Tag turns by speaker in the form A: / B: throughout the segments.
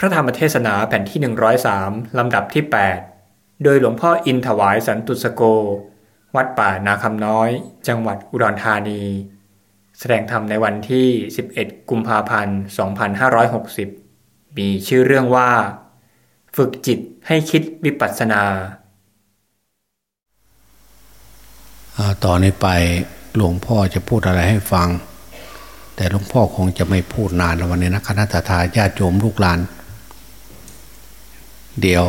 A: พระธรรมเทศนาแผ่นที่ 103 ลำดับที่ 8 โดยหลวงพ่ออินถวายสันตุสโก วัดป่านาคำน้อย จังหวัดอุดรธานี แสดงธรรมในวันที่ 11 กุมภาพันธ์ 2560 มีชื่อเรื่องว่า ฝึกจิตให้คิดวิปัสสนา
B: ต่อนนี้ไปหลวงพ่อจะพูดอะไรให้ฟัง แต่หลวงพ่อคงจะไม่พูดนานวันนี้นะคณะทาญาติโยมลูกหลาน เดี๋ยว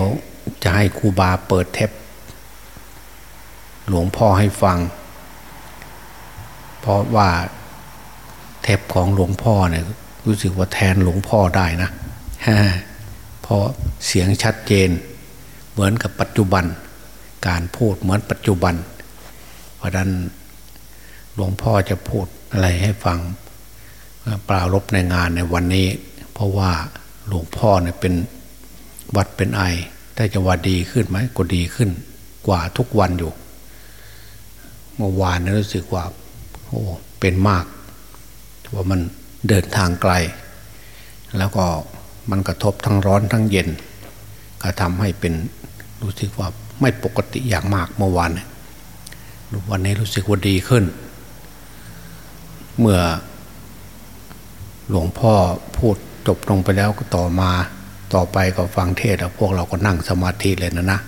B: จะให้ครูบาเปิดเทปหลวงพ่อให้ฟัง เพราะว่าเทปของหลวงพ่อเนี่ยรู้สึกว่าแทนหลวงพ่อได้นะเพราะเสียงชัดเจน เหมือนกับปัจจุบัน การพูดเหมือนปัจจุบัน เพราะนั้นหลวงพ่อจะพูดอะไรให้ฟังปราลบในงานในวันนี้ เพราะว่าหลวงพ่อเนี่ยเป็น วัดเป็นไอถ้าจะว่าดีขึ้นไหมก็ดีขึ้น กว่าทุกวันอยู่ เมื่อวานนี้รู้สึกว่า โอ้เป็นมากว่ามันเดินทางไกล แล้วก็มันกระทบทั้งร้อนทั้งเย็น ก็ทำให้เป็นรู้สึกว่าไม่ปกติอย่างมากเมื่อวานวันนี้รู้สึกว่าดีขึ้น เมื่อหลวงพ่อพูดจบลงไปแล้วก็ต่อมา ต่อไปก็ฟังเทศแล้วพวกเราก็นั่งสมาธิเลยนะนะ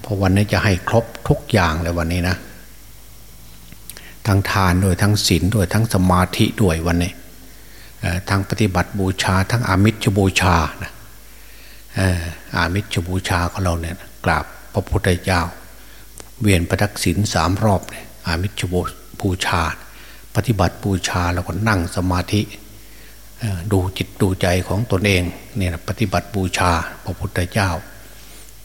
B: เพราะวันนี้จะให้ครบทุกอย่างเลยวันนี้นะ ทั้งทานด้วยทั้งศีลด้วยทั้งสมาธิด้วยวันนี้ทั้งปฏิบัติบูชา ทั้งอามิชบูชานะอามิชบูชาของเราเนี่ยกราบพระพุทธเจ้า เวียนประทักษิณสามรอบเนี่ยอามิชบูชา ปฏิบัติบูชาแล้วก็นั่งสมาธิ ดูจิตดูใจของตนเองเนี่ยปฏิบัติบูชาพระพุทธเจ้า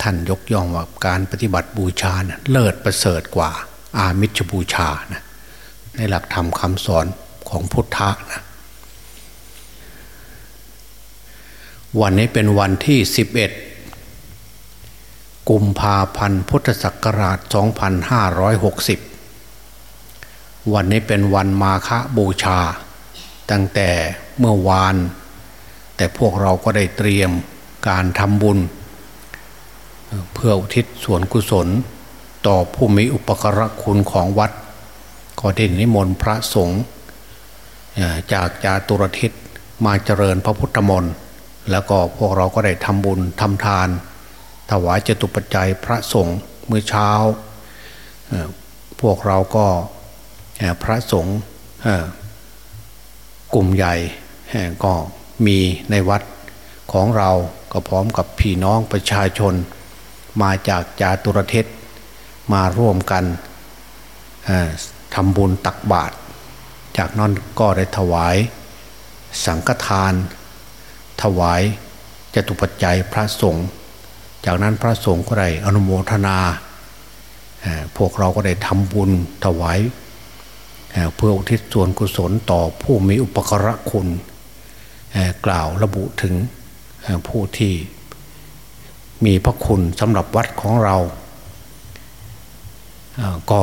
B: ท่านยกย่องว่าการปฏิบัติบูชานะเลิศประเสริฐกว่า อามิชบูชานะในหลักธรรมคำสอนของพุทธะนะวันนี้เป็นวันที่ 11 กุมภาพันธ์พุทธศักราช 2560 วันนี้เป็นวันมาฆบูชา ตั้งแต่ เมื่อวาน แต่พวกเราก็ได้เตรียมการทำบุญ เพื่ออุทิศส่วนกุศล ต่อผู้มีอุปกรคุณของวัด ก็ได้นิมนต์พระสงฆ์จากจาตุรทิศมาเจริญพระพุทธมนต์แล้วก็พวกเราก็ได้ทำบุญทำทาน ถวายเจตุปัจจัยพระสงฆ์เมื่อเช้า พวกเราก็พระสงฆ์กลุ่มใหญ่ ก็มีในวัดของเราก็พร้อมกับพี่น้องประชาชน มาจากจาตุรเทศมาร่วมกันทำบุญตักบาตรจากนั้นก็ได้ถวายสังฆทาน ถวายจตุปัจจัยพระสงฆ์จากนั้นพระสงฆ์ก็ได้อนุโมทนา พวกเราก็ได้ทำบุญถวายเพื่ออุทิศส่วนกุศลต่อผู้มีอุปกรคุณ กล่าวระบุถึงผู้ที่มีพระคุณสำหรับวัดของเรา ก็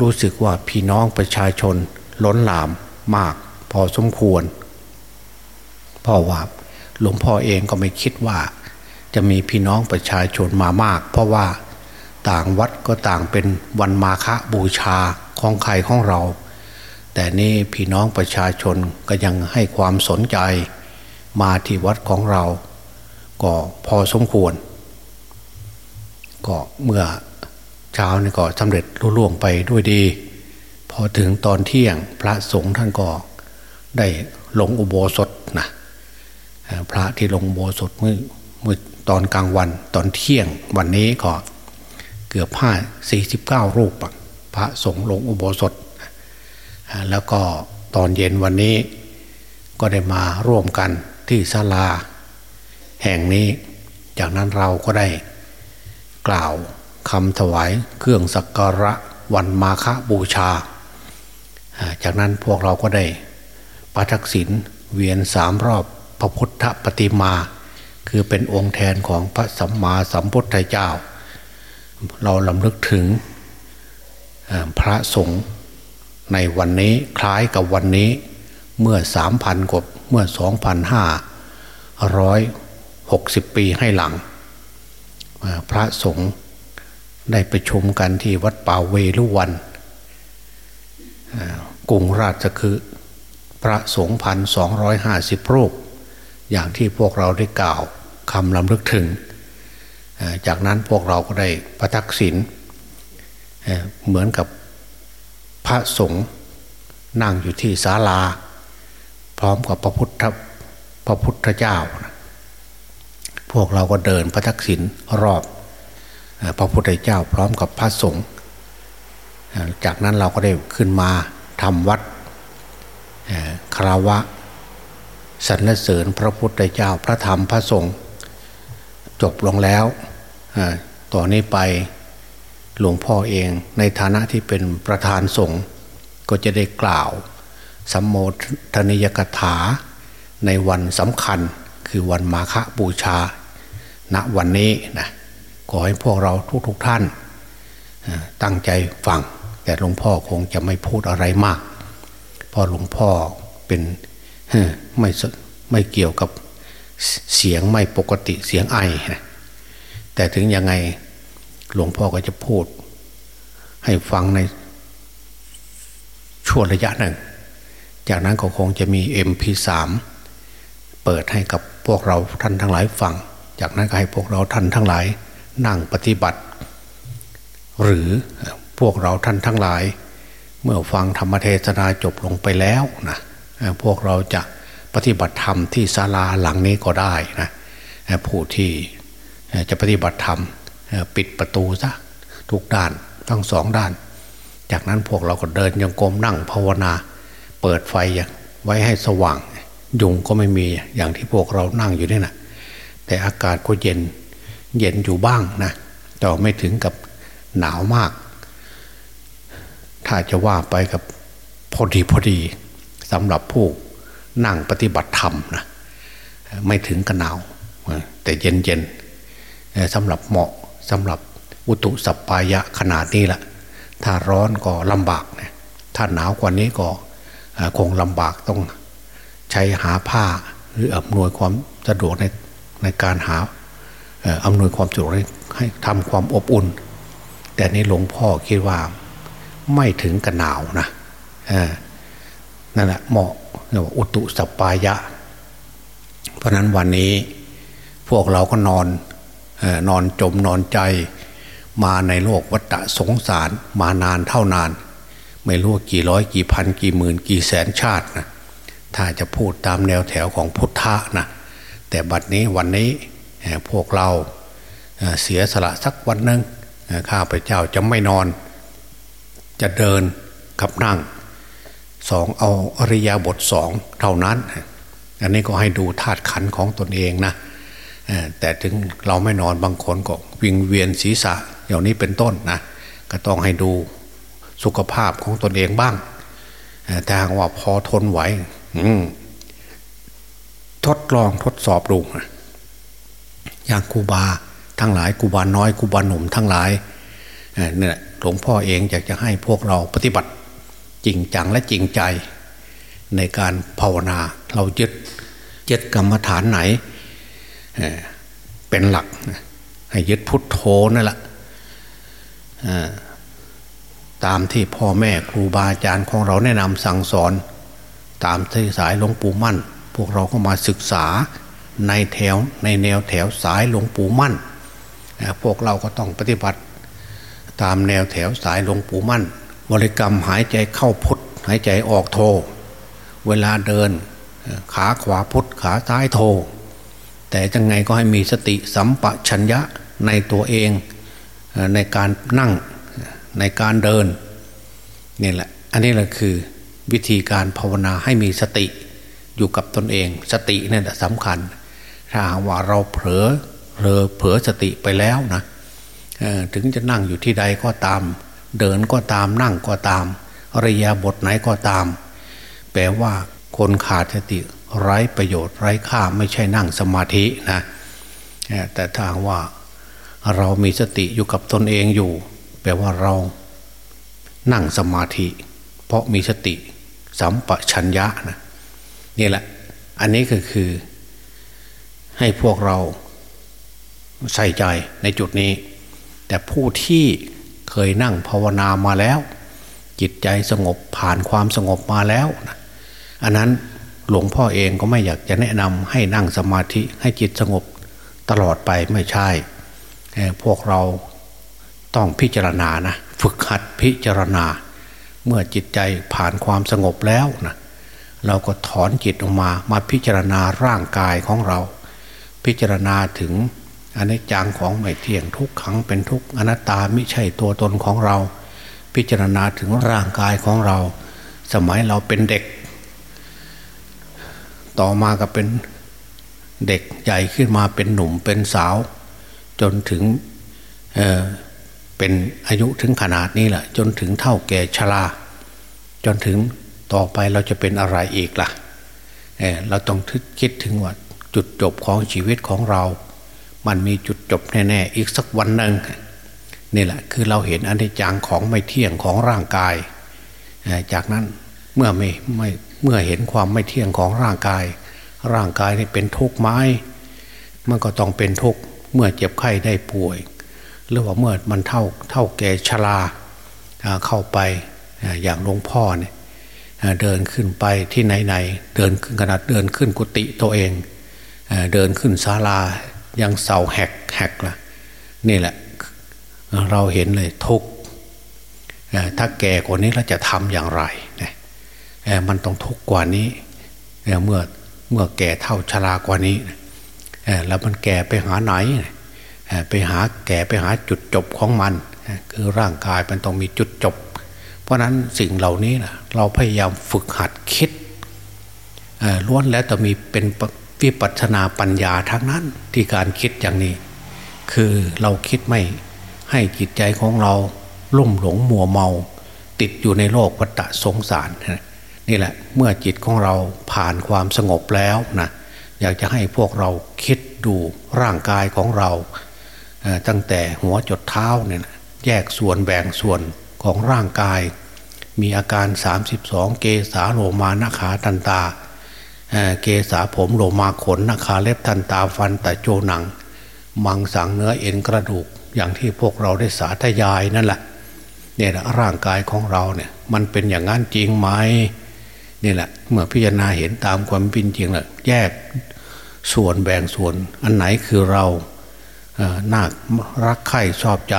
B: รู้สึกว่าพี่น้องประชาชนล้นหลามมากพอสมควรเพราะว่าหลวงพ่อเองก็ไม่คิดว่า จะมีพี่น้องประชาชนมามาก เพราะว่าต่างวัดก็ต่างเป็นวันมาฆบูชาของใครของเรา แต่นี่พี่น้องประชาชนก็ยังให้ความสนใจ มาที่วัดของเรา ก็พอสมควร ก็เมื่อเช้านี่ก็สำเร็จรุ่ล่วงไปด้วยดี พอถึงตอนเที่ยงพระสงฆ์ท่านก็ได้ลงอุโบสถนะพระที่ลงอุโบสถเมื่อเมื่อตอนกลางวันตอนเที่ยงวันนี้ก็เกือบผ้าสี่สิบเก้ารูปพระสงฆ์ลงอุโบสถ แล้วก็ตอนเย็นวันนี้ก็ได้มาร่วมกัน ที่ศาลา แห่งนี้ จากนั้นเราก็ได้ กล่าวคำถวายเครื่องสักการะวันมาฆบูชา จากนั้นพวกเราก็ได้ประทักษิณเวียนสามรอบพระพุทธปฏิมา คือเป็นองค์แทนของพระสัมมาสัมพุทธเจ้า เราลำลึกถึงพระสงฆ์ในวันนี้คล้ายกับวันนี้ เมื่อสามพันกว่าเมื่อสองพันห้าร้อยหกสิบปีให้หลัง พระสงฆ์ได้ประชุมกันที่วัดป่าเวลุวันกรุงราชคือพระสงฆ์พันสองร้อยห้าสิบรูป อย่างที่พวกเราได้กล่าวคำลำลึกถึง จากนั้นพวกเราก็ได้ประทักษิณเหมือนกับพระสงฆ์นั่งอยู่ที่ศาลา พร้อมกับพระพุทธพระพุทธเจ้า พวกเราก็เดินประทักษิณรอบพระพุทธเจ้าพร้อมกับพระสงฆ์จากนั้นเราก็ได้ขึ้นมาทำวัดคารวะสรรเสริญพระพุทธเจ้าพระธรรมพระสงฆ์จบลงแล้วต่อนนี้ไปหลวงพ่อเองในฐานะที่เป็นประธานสงฆ์ก็จะได้กล่าว สัมโมทนิยกถา ในวันสำคัญคือวันมาฆบูชา ณวันนี้นะขอให้พวกเราทุกๆทท่าน ตั้งใจฟัง แต่หลวงพ่อคงจะไม่พูดอะไรมากเพราะหลวงพ่อเป็นไม่ไม่เกี่ยวกับเสียงไม่ปกติเสียงไอนะแต่ถึงยังไงหลวงพ่อก็จะพูด ให้ฟังในช่วงระยะหนึ่ง จากนั้นก็คงจะมี MP3 เปิดให้กับพวกเราท่านทั้งหลายฟัง จากนั้นก็ให้พวกเราท่านทั้งหลายนั่งปฏิบัติ หรือพวกเราท่านทั้งหลาย เมื่อฟังธรรมเทศนาจบลงไปแล้วนะพวกเราจะปฏิบัติธรรมที่ศาลาหลังนี้ก็ได้นะผู้ที่จะปฏิบัติธรรมปิดประตูซะทุกด้านทั้งสองด้าน จากนั้นพวกเราก็เดินยังกรมนั่งภาวนา เปิดไฟไว้ให้สว่าง ยุงก็ไม่มีอย่างที่พวกเรานั่งอยู่นี่นะแต่อากาศก็เย็นเย็นอยู่บ้างนะแต่ไม่ถึงกับหนาวมาก ถ้าจะว่าไปกับพอดีพอดีสำหรับผู้นั่งปฏิบัติธรรมนะไม่ถึงกับหนาว แต่เย็นเย็นสำหรับเหมาะสำหรับอุตุสัปปายะขนาดนี้แหละถ้าร้อนก็ลำบากนะถ้าหนาวกว่านี้ก็ คงลำบากต้องใช้หาผ้าหรืออำนวยความสะดวกในในการหาอำนวยความสะดวกให้ทำความอบอุ่น แต่นี้หลวงพ่อคิดว่าไม่ถึงกับหนาวนะนั่นแหละเหมาะเรียกว่าอุตุสปายะ เพราะนั้นวันนี้พวกเราก็นอนนอนจมนอนใจมาในโลกวัฏสงสารมานานเท่านาน ไม่รู้กี่ร้อยกี่พันกี่หมื่นกี่แสนชาตินะถ้าจะพูดตามแนวแถวของพุทธะนะแต่บัดนี้วันนี้พวกเราเสียสละสักวันหนึ่งข้าพเจ้าจะไม่นอน จะเดินกับนั่งสองเอาอริยบทสองเท่านั้น อันนี้ก็ให้ดูธาตุขันของตนเองนะแต่ถึงเราไม่นอนบางคนก็วิงเวียนศีรษะอย่างนี้เป็นต้นนะก็ต้องให้ดู สุขภาพของตนเองบ้างแต่หากว่าพอทนไหวทดลองทดสอบดูอย่างกูบาทั้งหลายกูบาน้อยกูบาหนุ่มทั้งหลายเนี่ยหลวงพ่อเองอยากจะให้พวกเราปฏิบัติจริงจังและจริงใจ ในการภาวนาเรายึดยึดกรรมฐานไหนเป็นหลัก ให้ยึดพุทโธนั่นแหละ ตามที่พ่อแม่ครูบาอาจารย์ของเราแนะนำสั่งสอน ตามที่สายหลวงปู่มั่น พวกเราก็มาศึกษาในแถวในแนวแถวสายหลวงปู่มั่น พวกเราก็ต้องปฏิบัติ ตามแนวแถวสายหลวงปู่มั่น บริกรรมหายใจเข้าพุทหายใจออกโท เวลาเดินขาขวาพุทขาซ้ายโท แต่ยังไงก็ให้มีสติสัมปชัญญะในตัวเองในการนั่ง ในการเดินนี่แหละ อันนี้แหละคือวิธีการภาวนาให้มีสติอยู่กับตนเอง สตินี่แหละสำคัญ ถ้าว่าเราเผลอเรอเผลอสติไปแล้วนะถึงจะนั่งอยู่ที่ใดก็ตาม เดินก็ตามนั่งก็ตามอริยาบทไหนก็ตาม แปลว่าคนขาดสติไร้ประโยชน์ไร้ค่าไม่ใช่นั่งสมาธินะแต่ถ้าว่าเรามีสติอยู่กับตนเองอยู่ แปลว่าเรานั่งสมาธิ เพราะมีสติสัมปชัญญะนะนี่แหละ อันนี้ก็คือ ให้พวกเราใส่ใจในจุดนี้ แต่ผู้ที่เคยนั่งภาวนามาแล้ว จิตใจสงบผ่านความสงบมาแล้วอันนั้นหลวงพ่อเองก็ไม่อยากจะแนะนำให้นั่งสมาธิให้จิตสงบตลอดไปไม่ใช่ พวกเรา ต้องพิจารณานะฝึกหัดพิจารณา เมื่อจิตใจผ่านความสงบแล้วนะเราก็ถอนจิตออกมามาพิจารณาร่างกายของเรา พิจารณาถึงอนิจจังของไม่เที่ยงทุกขังเป็นทุกอนัตตาไม่ใช่ตัวตนของเรา พิจารณาถึงร่างกายของเรา สมัยเราเป็นเด็ก ต่อมาก็เป็นเด็กใหญ่ขึ้นมาเป็นหนุ่มเป็นสาว จนถึง เป็นอายุถึงขนาดนี้แหละจนถึงเท่าแก่ชรา จนถึงต่อไปเราจะเป็นอะไรอีกละ่ะเเราต้องคิดถึงว่าจุดจบของชีวิตของเรา มันมีจุดจบแน่ๆอีกสักวันหนึ่งนี่แหละคือเราเห็นอนิจจังของไม่เที่ยงของร่างกาย จากนั้นเมื่อไม่ไม่เมื่อเห็นความไม่เที่ยงของร่างกาย ร่างกายนี่เป็นทุกข์ไม้ มันก็ต้องเป็นทุกข์เมื่อเจ็บไข้ได้ป่วย หรือว่าเมื่อมันเท่าเท่าแก่ชราเข้าไปอย่างหลวงพ่อเนี่ยเดินขึ้นไปที่ไหนๆเดินขึ้นขนาดเดินขึ้นกุฏิตัวเองเดินขึ้นศาลายังเสาแหกแหกละนี่แหละ เราเห็นเลยทุกถ้าแก่กว่านี้เราจะทำอย่างไรเนี่ยมันต้องทุกกว่านี้เมื่อเมื่อแก่เท่าชรากว่านี้แล้วมันแก่ไปหาไหน ไปหาแก่ไปหาจุดจบของมัน คือร่างกายมันต้องมีจุดจบ เพราะนั้นสิ่งเหล่านี้นะเราพยายามฝึกหัดคิดล้วนแล้วจะมีเป็นวิปัสนาปัญญาทั้งนั้นที่การคิดอย่างนี้ คือเราคิดไม่ให้จิตใจของเราลุ่มหลงมัวเมา ติดอยู่ในโลกวัฏสงสารนี่แหละเมื่อจิตของเราผ่านความสงบแล้วนะอยากจะให้พวกเราคิดดูร่างกายของเรา ตั้งแต่หัวจดเท้าเนี่ยแยกส่วนแบ่งส่วนของร่างกาย มีอาการ 32 เกสาโลมานาขาตันตาเกสาผมโลมาขนนาขาเล็บตันตาฟันแต่โจหนัง มังสังเนื้อเอ็นกระดูกอย่างที่พวกเราได้สาธยายนั่นแหละเนี่ยร่างกายของเราเนี่ยมันเป็นอย่างนั้นจริงไหมนี่แหละเมื่อพิจารณาเห็นตามความเป็นจริงแหละแยกส่วนแบ่งส่วนอันไหนคือเรา นาครักใคร่ชอบใจ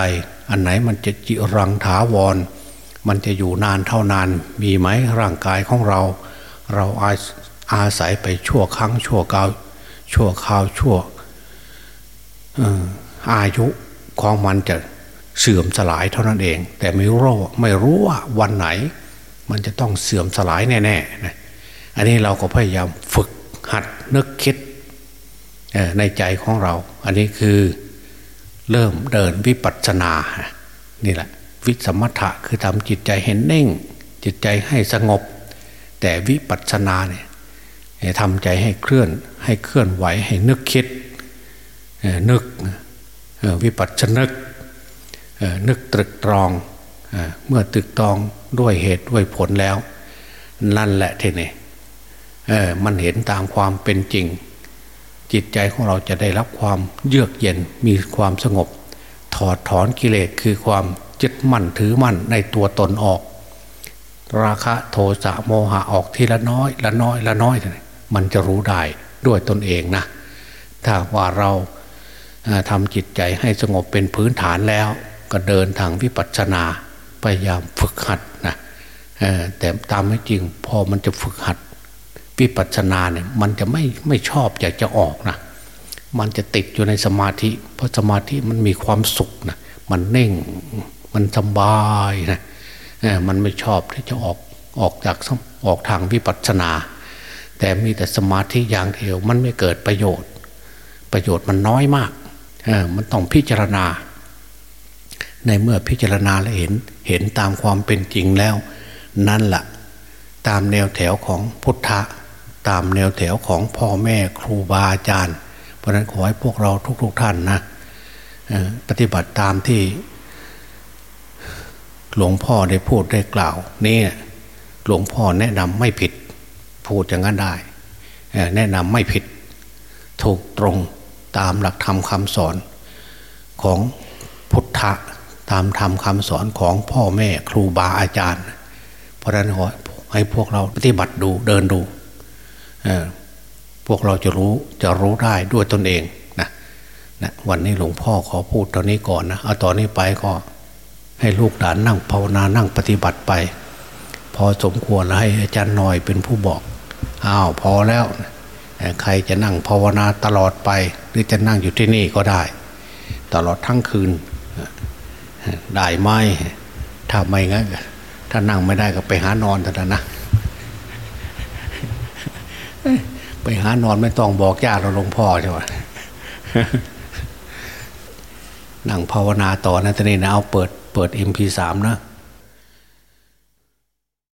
B: อันไหนมันจะจิรังถาวร มันจะอยู่นานเท่านาน มีไหมร่างกายของเรา เราอาอาศัยไปชั่วครั้งชั่วคราวชั่วคราวชั่วอายุของมันจะเสื่อมสลายเท่านั้นเอง แต่ไม่รู้ไม่รู้ว่าวันไหน มันจะต้องเสื่อมสลายแน่ๆนะอันนี้เราก็พยายามฝึกหัดนึกคิดในใจของเรา อันนี้คือ เริ่มเดินวิปัสสนา นี่แหละ วิสมถะคือทำจิตใจเห็นเน่ง จิตใจให้สงบ แต่วิปัสสนาเนี่ยทำใจให้เคลื่อนให้เคลื่อนไหวให้นึกคิดนึกวิปัสสนึกนึกตรึกตรองเมื่อตรึกตรองด้วยเหตุด้วยผลแล้ว นั่นแหละทีนี้มันเห็นตามความเป็นจริง จิตใจของเราจะได้รับความเยือกเย็นมีความสงบ ถอดถอนกิเลสคือความยึดมั่นถือมั่นในตัวตนออก ราคะโทสะโมหะออกทีละน้อยละน้อยละน้อย มันจะรู้ได้ด้วยตนเองนะ ถ้าว่าเราทำจิตใจให้สงบเป็นพื้นฐานแล้ว ก็เดินทางวิปัสสนาพยายามฝึกหัดนะแต่ตามไม่จริงพอมันจะฝึกหัด วิปัสสนาเนี่ยมันจะไม่ไม่ชอบอยากจะออกนะ มันจะติดอยู่ในสมาธิ เพราะสมาธิมันมีความสุขนะมันเน่งมันสบายนะมันไม่ชอบที่จะออกออกจากออกทางวิปัสสนา แต่มีแต่สมาธิอย่างเดียวมันไม่เกิดประโยชน์ ประโยชน์มันน้อยมากมันต้องพิจารณา ในเมื่อพิจารณาแล้วเห็นเห็นตามความเป็นจริงแล้ว นั่นแหละตามแนวแถวของพุทธะ ตามแนวแถวของพ่อแม่ครูบาอาจารย์ เพราะนั้นขอให้พวกเราทุกๆทท่านนะปฏิบัติตามที่หลวงพ่อได้พูดได้กล่าวนี่หลวงพ่อแนะนำไม่ผิด พูดอย่างนั้นได้ แนะนำไม่ผิด ถูกตรงตามหลักธรรมคำสอนของพุทธะตามธรรมคำสอนของพ่อแม่ครูบาอาจารย์ เพราะนั้นขอให้พวกเราปฏิบัติดูเดินดู พวกเราจะรู้จะรู้ได้ด้วยตนเองนะนะวันนี้หลวงพ่อขอพูดตอนนี้ก่อนนะเอาตอนนี้ไปก็ให้ลูกหลานนั่งภาวนานั่งปฏิบัติไป พอสมควรแล้วให้อาจารย์หน่อยเป็นผู้บอกอ้าวพอแล้ว ใครจะนั่งภาวนาตลอดไป หรือจะนั่งอยู่ที่นี่ก็ได้ ตลอดทั้งคืนได้ไหมถ้าไม่งั้นถ้านั่งไม่ได้ก็ไปหานอนเถอะนะ ไปหานอนไม่ต้องบอกญาติเราหลวงพ่อใช่ไหมนั่งภาวนาต่อนะตอนนี้นะเอาเปิดเปิด MP3 นะ